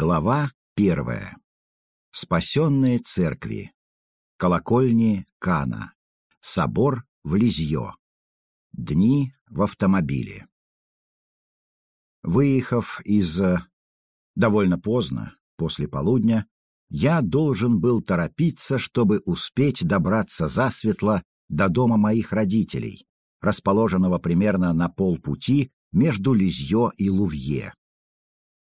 Глава первая. Спасенные церкви. Колокольни Кана. Собор в Лизьё. Дни в автомобиле. Выехав из... Э, довольно поздно, после полудня, я должен был торопиться, чтобы успеть добраться засветло до дома моих родителей, расположенного примерно на полпути между Лизьё и Лувье.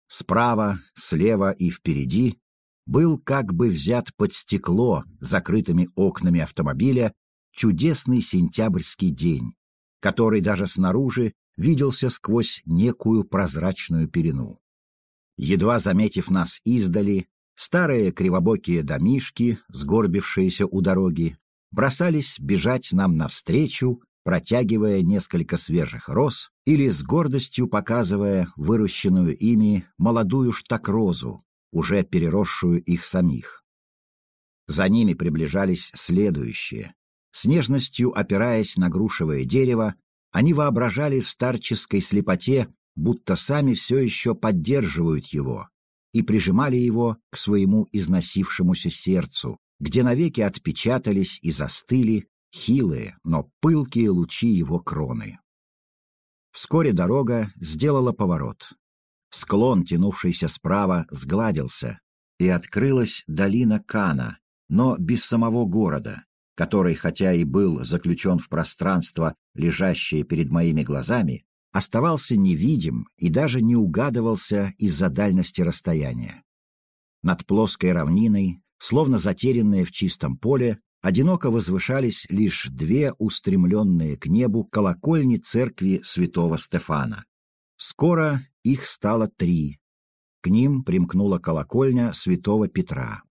Справа, слева и впереди был как бы взят под стекло закрытыми окнами автомобиля чудесный сентябрьский день, который даже снаружи виделся сквозь некую прозрачную пелену. Едва заметив нас издали, старые кривобокие домишки, сгорбившиеся у дороги, бросались бежать нам навстречу протягивая несколько свежих роз или с гордостью показывая выращенную ими молодую штакрозу, уже переросшую их самих. За ними приближались следующие. С нежностью опираясь на грушевое дерево, они воображали в старческой слепоте, будто сами все еще поддерживают его, и прижимали его к своему износившемуся сердцу, где навеки отпечатались и застыли хилые, но пылкие лучи его кроны. Вскоре дорога сделала поворот. Склон, тянувшийся справа, сгладился, и открылась долина Кана, но без самого города, который, хотя и был заключен в пространство, лежащее перед моими глазами, оставался невидим и даже не угадывался из-за дальности расстояния. Над плоской равниной, словно затерянные в чистом поле, одиноко возвышались лишь две устремленные к небу колокольни церкви святого Стефана. Скоро их стало три. К ним примкнула колокольня святого Петра.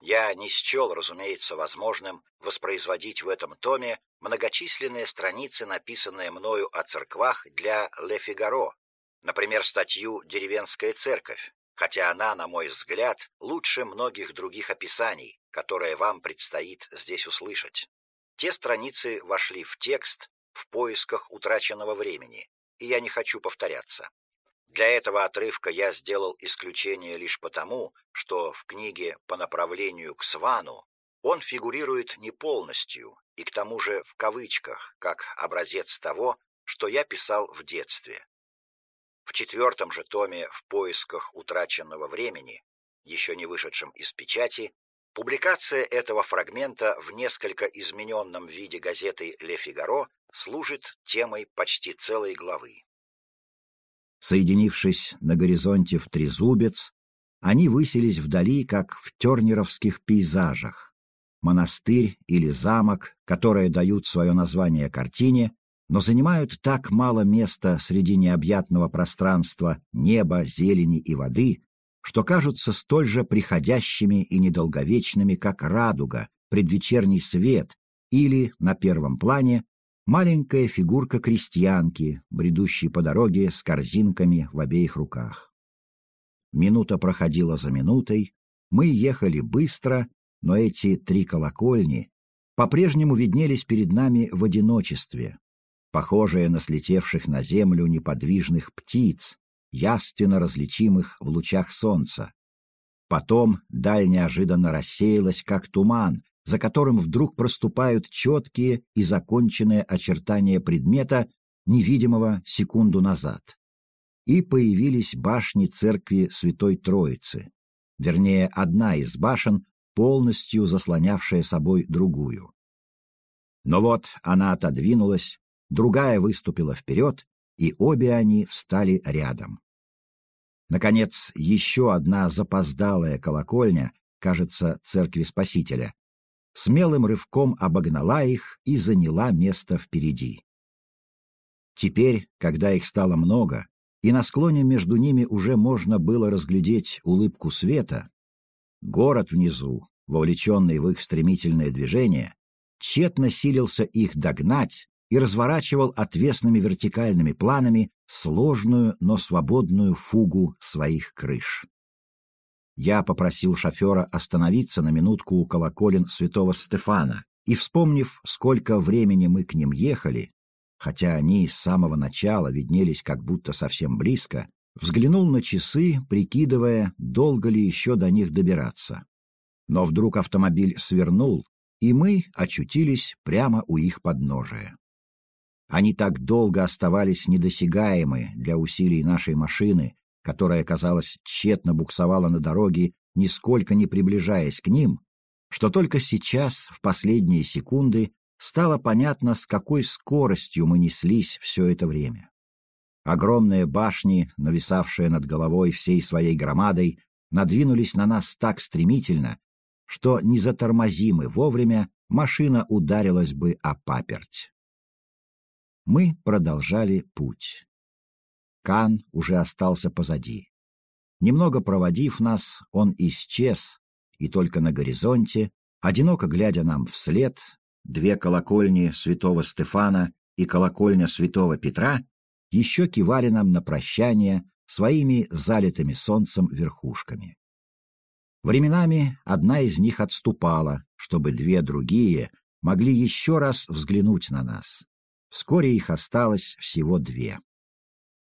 Я не счел, разумеется, возможным воспроизводить в этом томе многочисленные страницы, написанные мною о церквах для «Ле Фигаро», например, статью «Деревенская церковь», хотя она, на мой взгляд, лучше многих других описаний, которые вам предстоит здесь услышать. Те страницы вошли в текст в поисках утраченного времени, и я не хочу повторяться. Для этого отрывка я сделал исключение лишь потому, что в книге «По направлению к Свану» он фигурирует не полностью и к тому же в кавычках, как образец того, что я писал в детстве. В четвертом же томе «В поисках утраченного времени», еще не вышедшем из печати, публикация этого фрагмента в несколько измененном виде газеты «Ле Фигаро» служит темой почти целой главы. Соединившись на горизонте в трезубец, они высились вдали, как в тернеровских пейзажах. Монастырь или замок, которые дают свое название картине, но занимают так мало места среди необъятного пространства неба, зелени и воды, что кажутся столь же приходящими и недолговечными, как радуга, предвечерний свет или, на первом плане, маленькая фигурка крестьянки, бредущей по дороге с корзинками в обеих руках. Минута проходила за минутой, мы ехали быстро, но эти три колокольни по-прежнему виднелись перед нами в одиночестве, похожие на слетевших на землю неподвижных птиц, явственно различимых в лучах солнца. Потом даль неожиданно рассеялась, как туман, за которым вдруг проступают четкие и законченные очертания предмета, невидимого секунду назад. И появились башни церкви Святой Троицы, вернее, одна из башен, полностью заслонявшая собой другую. Но вот она отодвинулась, другая выступила вперед, и обе они встали рядом. Наконец, еще одна запоздалая колокольня, кажется, церкви Спасителя, смелым рывком обогнала их и заняла место впереди. Теперь, когда их стало много, и на склоне между ними уже можно было разглядеть улыбку света, город внизу, вовлеченный в их стремительное движение, тщетно силился их догнать и разворачивал отвесными вертикальными планами сложную, но свободную фугу своих крыш. Я попросил шофера остановиться на минутку у колоколен святого Стефана, и, вспомнив, сколько времени мы к ним ехали, хотя они с самого начала виднелись как будто совсем близко, Взглянул на часы, прикидывая, долго ли еще до них добираться. Но вдруг автомобиль свернул, и мы очутились прямо у их подножия. Они так долго оставались недосягаемы для усилий нашей машины, которая, казалось, тщетно буксовала на дороге, нисколько не приближаясь к ним, что только сейчас, в последние секунды, стало понятно, с какой скоростью мы неслись все это время. Огромные башни, нависавшие над головой всей своей громадой, надвинулись на нас так стремительно, что, не затормозимы вовремя, машина ударилась бы о паперть. Мы продолжали путь. Кан уже остался позади. Немного проводив нас, он исчез, и только на горизонте, одиноко глядя нам вслед, две колокольни святого Стефана и колокольня святого Петра еще кивали нам на прощание своими залитыми солнцем верхушками. Временами одна из них отступала, чтобы две другие могли еще раз взглянуть на нас. Вскоре их осталось всего две.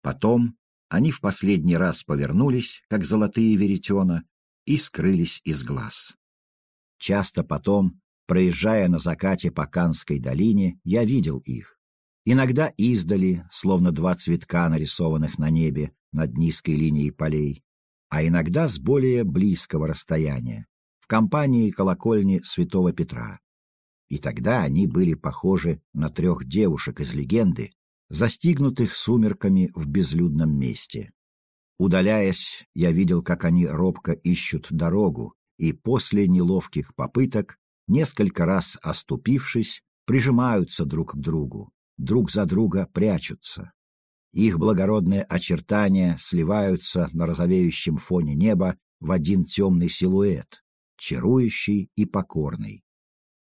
Потом они в последний раз повернулись, как золотые веретена, и скрылись из глаз. Часто потом, проезжая на закате по Канской долине, я видел их. Иногда издали, словно два цветка, нарисованных на небе над низкой линией полей, а иногда с более близкого расстояния, в компании колокольни святого Петра. И тогда они были похожи на трех девушек из легенды, застигнутых сумерками в безлюдном месте. Удаляясь, я видел, как они робко ищут дорогу, и после неловких попыток, несколько раз оступившись, прижимаются друг к другу, друг за друга прячутся. Их благородные очертания сливаются на розовеющем фоне неба в один темный силуэт, чарующий и покорный,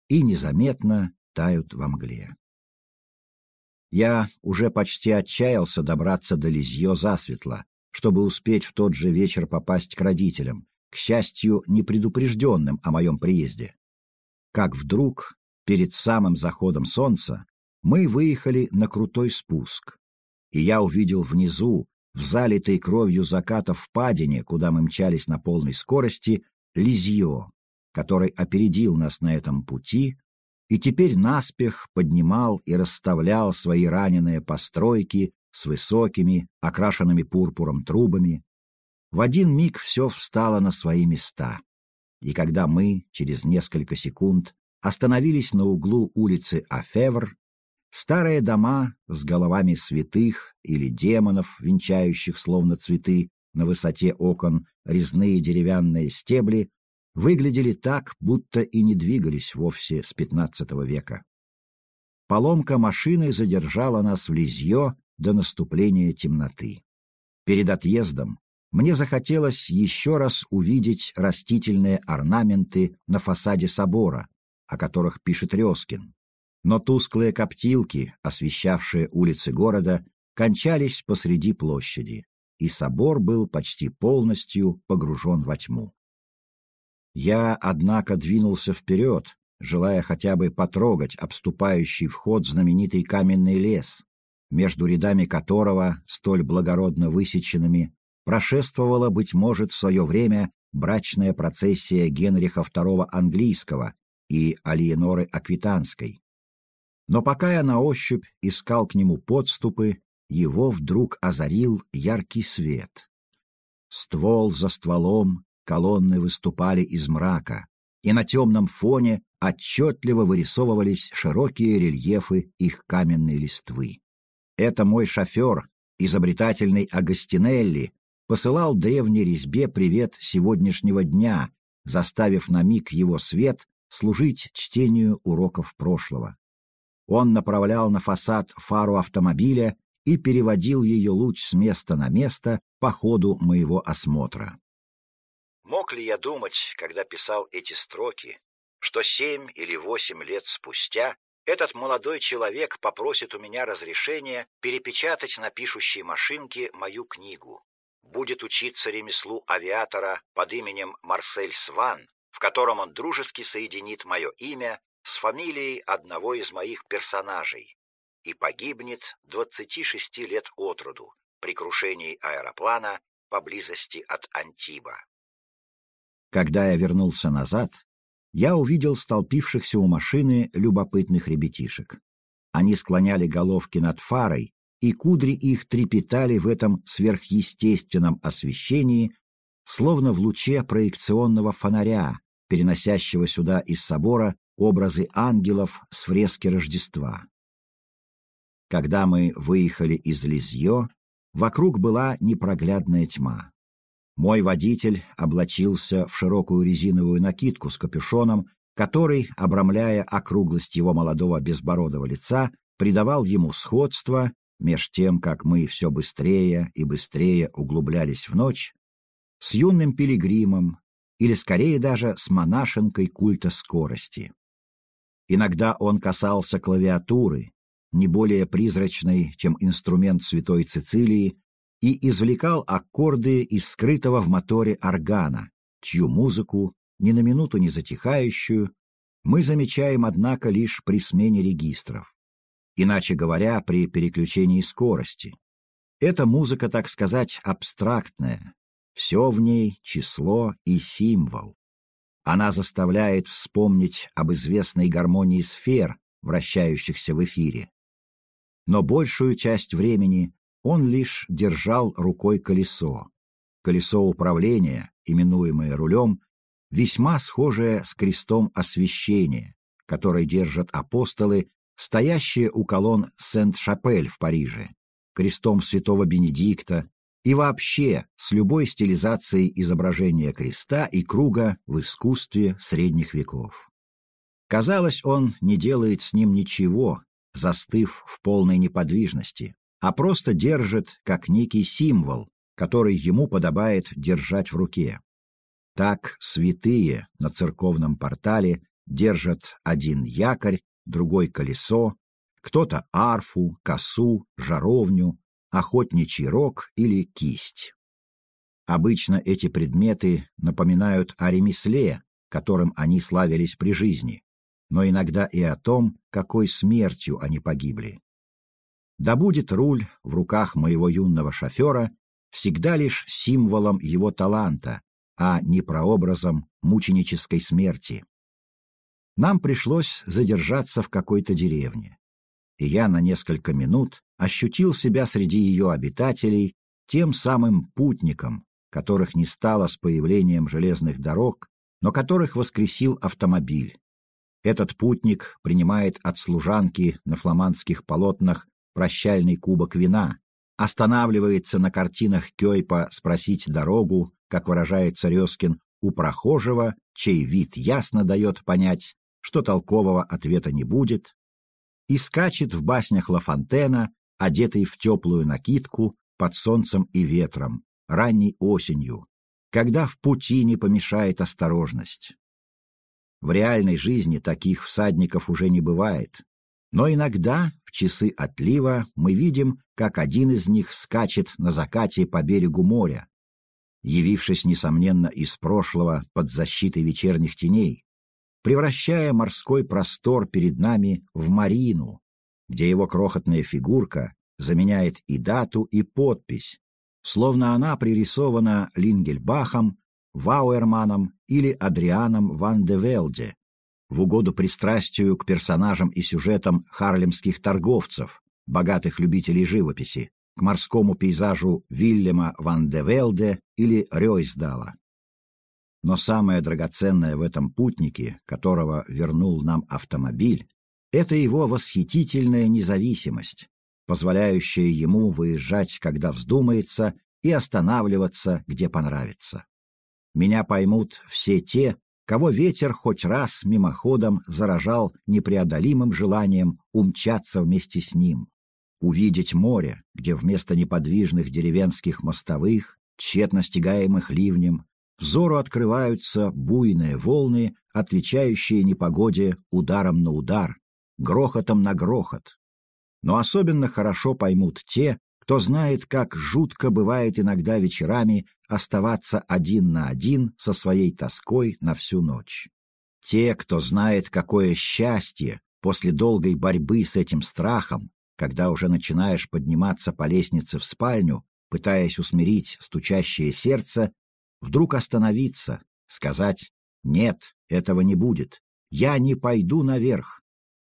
и незаметно тают во мгле. Я уже почти отчаялся добраться до Лизье засветло, чтобы успеть в тот же вечер попасть к родителям, к счастью, непредупрежденным о моем приезде. Как вдруг, перед самым заходом солнца, мы выехали на крутой спуск, и я увидел внизу, в залитой кровью заката впадине, куда мы мчались на полной скорости, Лизье, который опередил нас на этом пути и теперь наспех поднимал и расставлял свои раненые постройки с высокими, окрашенными пурпуром трубами. В один миг все встало на свои места, и когда мы, через несколько секунд, остановились на углу улицы Афевр, старые дома с головами святых или демонов, венчающих словно цветы на высоте окон резные деревянные стебли, выглядели так, будто и не двигались вовсе с XV века. Поломка машины задержала нас в Лизье до наступления темноты. Перед отъездом мне захотелось еще раз увидеть растительные орнаменты на фасаде собора, о которых пишет Резкин. Но тусклые коптилки, освещавшие улицы города, кончались посреди площади, и собор был почти полностью погружен во тьму. Я, однако, двинулся вперед, желая хотя бы потрогать обступающий вход знаменитый каменный лес, между рядами которого, столь благородно высеченными, прошествовала, быть может, в свое время брачная процессия Генриха II английского и Алиеноры Аквитанской. Но пока я на ощупь искал к нему подступы, его вдруг озарил яркий свет. Ствол за стволом Колонны выступали из мрака, и на темном фоне отчетливо вырисовывались широкие рельефы их каменной листвы. Это мой шофер, изобретательный Агастинелли, посылал древней резьбе привет сегодняшнего дня, заставив на миг его свет служить чтению уроков прошлого. Он направлял на фасад фару автомобиля и переводил ее луч с места на место по ходу моего осмотра. Мог ли я думать, когда писал эти строки, что семь или восемь лет спустя этот молодой человек попросит у меня разрешения перепечатать на пишущей машинке мою книгу, будет учиться ремеслу авиатора под именем Марсель Сван, в котором он дружески соединит мое имя с фамилией одного из моих персонажей и погибнет 26 лет от роду, при крушении аэроплана поблизости от Антиба. Когда я вернулся назад, я увидел столпившихся у машины любопытных ребятишек. Они склоняли головки над фарой, и кудри их трепетали в этом сверхъестественном освещении, словно в луче проекционного фонаря, переносящего сюда из собора образы ангелов с фрески Рождества. Когда мы выехали из Лизьё, вокруг была непроглядная тьма. Мой водитель облачился в широкую резиновую накидку с капюшоном, который, обрамляя округлость его молодого безбородого лица, придавал ему сходство, меж тем, как мы все быстрее и быстрее углублялись в ночь, с юным пилигримом или, скорее даже, с монашенкой культа скорости. Иногда он касался клавиатуры, не более призрачной, чем инструмент святой Цицилии, и извлекал аккорды из скрытого в моторе органа, чью музыку, ни на минуту не затихающую, мы замечаем, однако, лишь при смене регистров. Иначе говоря, при переключении скорости. Эта музыка, так сказать, абстрактная. Все в ней — число и символ. Она заставляет вспомнить об известной гармонии сфер, вращающихся в эфире. Но большую часть времени он лишь держал рукой колесо. Колесо управления, именуемое рулем, весьма схожее с крестом освящения, который держат апостолы, стоящие у колонн Сент-Шапель в Париже, крестом святого Бенедикта и вообще с любой стилизацией изображения креста и круга в искусстве средних веков. Казалось, он не делает с ним ничего, застыв в полной неподвижности, а просто держит как некий символ, который ему подобает держать в руке. Так святые на церковном портале держат один якорь, другой колесо, кто-то арфу, косу, жаровню, охотничий рог или кисть. Обычно эти предметы напоминают о ремесле, которым они славились при жизни, но иногда и о том, какой смертью они погибли. Да будет руль в руках моего юного шофера всегда лишь символом его таланта, а не прообразом мученической смерти. Нам пришлось задержаться в какой-то деревне, и я на несколько минут ощутил себя среди ее обитателей тем самым путником, которых не стало с появлением железных дорог, но которых воскресил автомобиль. Этот путник принимает от служанки на фламандских полотнах прощальный кубок вина, останавливается на картинах Кёйпа спросить дорогу, как выражается Резкин, у прохожего, чей вид ясно дает понять, что толкового ответа не будет, и скачет в баснях Лафонтена, одетый в теплую накидку, под солнцем и ветром, ранней осенью, когда в пути не помешает осторожность. В реальной жизни таких всадников уже не бывает, но иногда, в часы отлива, мы видим, как один из них скачет на закате по берегу моря, явившись, несомненно, из прошлого под защитой вечерних теней, превращая морской простор перед нами в марину, где его крохотная фигурка заменяет и дату, и подпись, словно она пририсована Лингельбахом, Вауэрманом или Адрианом ван де Велде, в угоду пристрастию к персонажам и сюжетам харлемских торговцев, богатых любителей живописи, к морскому пейзажу Вильяма ван де Велде или Рёйсдала. Но самое драгоценное в этом путнике, которого вернул нам автомобиль, это его восхитительная независимость, позволяющая ему выезжать, когда вздумается, и останавливаться, где понравится. Меня поймут все те, кого ветер хоть раз мимоходом заражал непреодолимым желанием умчаться вместе с ним, увидеть море, где вместо неподвижных деревенских мостовых, тщетно стягаемых ливнем, взору открываются буйные волны, отвечающие непогоде ударом на удар, грохотом на грохот. Но особенно хорошо поймут те, кто знает, как жутко бывает иногда вечерами оставаться один на один со своей тоской на всю ночь. Те, кто знает, какое счастье после долгой борьбы с этим страхом, когда уже начинаешь подниматься по лестнице в спальню, пытаясь усмирить стучащее сердце, вдруг остановиться, сказать «Нет, этого не будет, я не пойду наверх.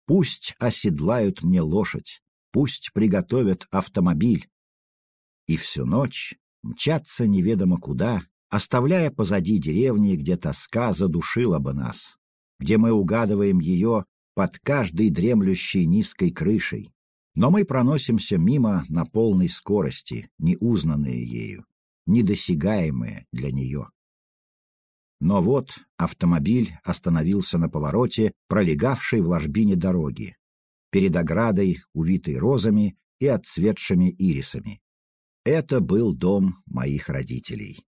Пусть оседлают мне лошадь, пусть приготовят автомобиль». И всю ночь мчаться неведомо куда, оставляя позади деревни, где тоска задушила бы нас, где мы угадываем ее под каждой дремлющей низкой крышей. Но мы проносимся мимо на полной скорости, неузнанные ею, недосягаемые для нее. Но вот автомобиль остановился на повороте, пролегавшей в ложбине дороги, перед оградой, увитой розами и отцветшими ирисами. Это был дом моих родителей.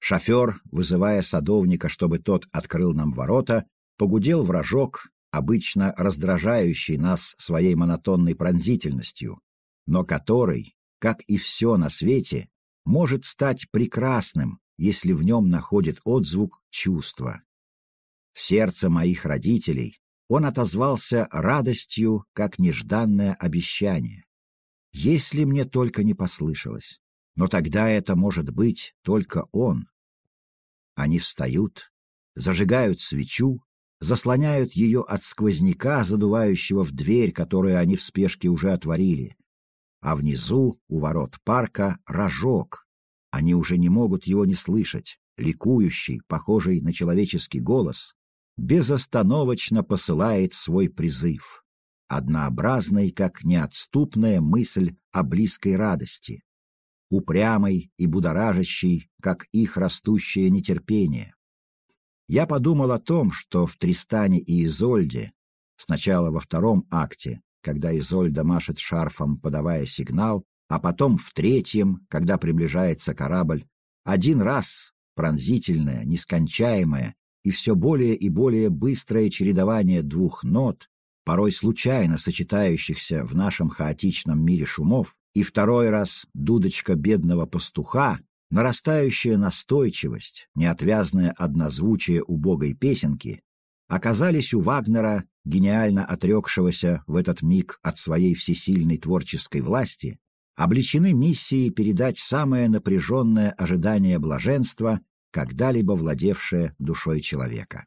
Шофер, вызывая садовника, чтобы тот открыл нам ворота, погудел в рожок, обычно раздражающий нас своей монотонной пронзительностью, но который, как и все на свете, может стать прекрасным, если в нем находит отзвук чувства. В сердце моих родителей он отозвался радостью, как нежданное обещание. Если мне только не послышалось, но тогда это может быть только он. Они встают, зажигают свечу, заслоняют ее от сквозняка, задувающего в дверь, которую они в спешке уже отворили. А внизу, у ворот парка, рожок. Они уже не могут его не слышать. Ликующий, похожий на человеческий голос, безостановочно посылает свой призыв, однообразный, как неотступная мысль о близкой радости, упрямый и будоражащий, как их растущее нетерпение. Я подумал о том, что в Тристане и Изольде, сначала во втором акте, когда Изольда машет шарфом, подавая сигнал, а потом в третьем, когда приближается корабль, один раз пронзительное, нескончаемое и все более и более быстрое чередование двух нот, порой случайно сочетающихся в нашем хаотичном мире шумов, и второй раз дудочка бедного пастуха, нарастающая настойчивость, неотвязное однозвучие убогой песенки оказались у Вагнера, гениально отрекшегося в этот миг от своей всесильной творческой власти, обличены миссией передать самое напряженное ожидание блаженства, когда-либо владевшее душой человека.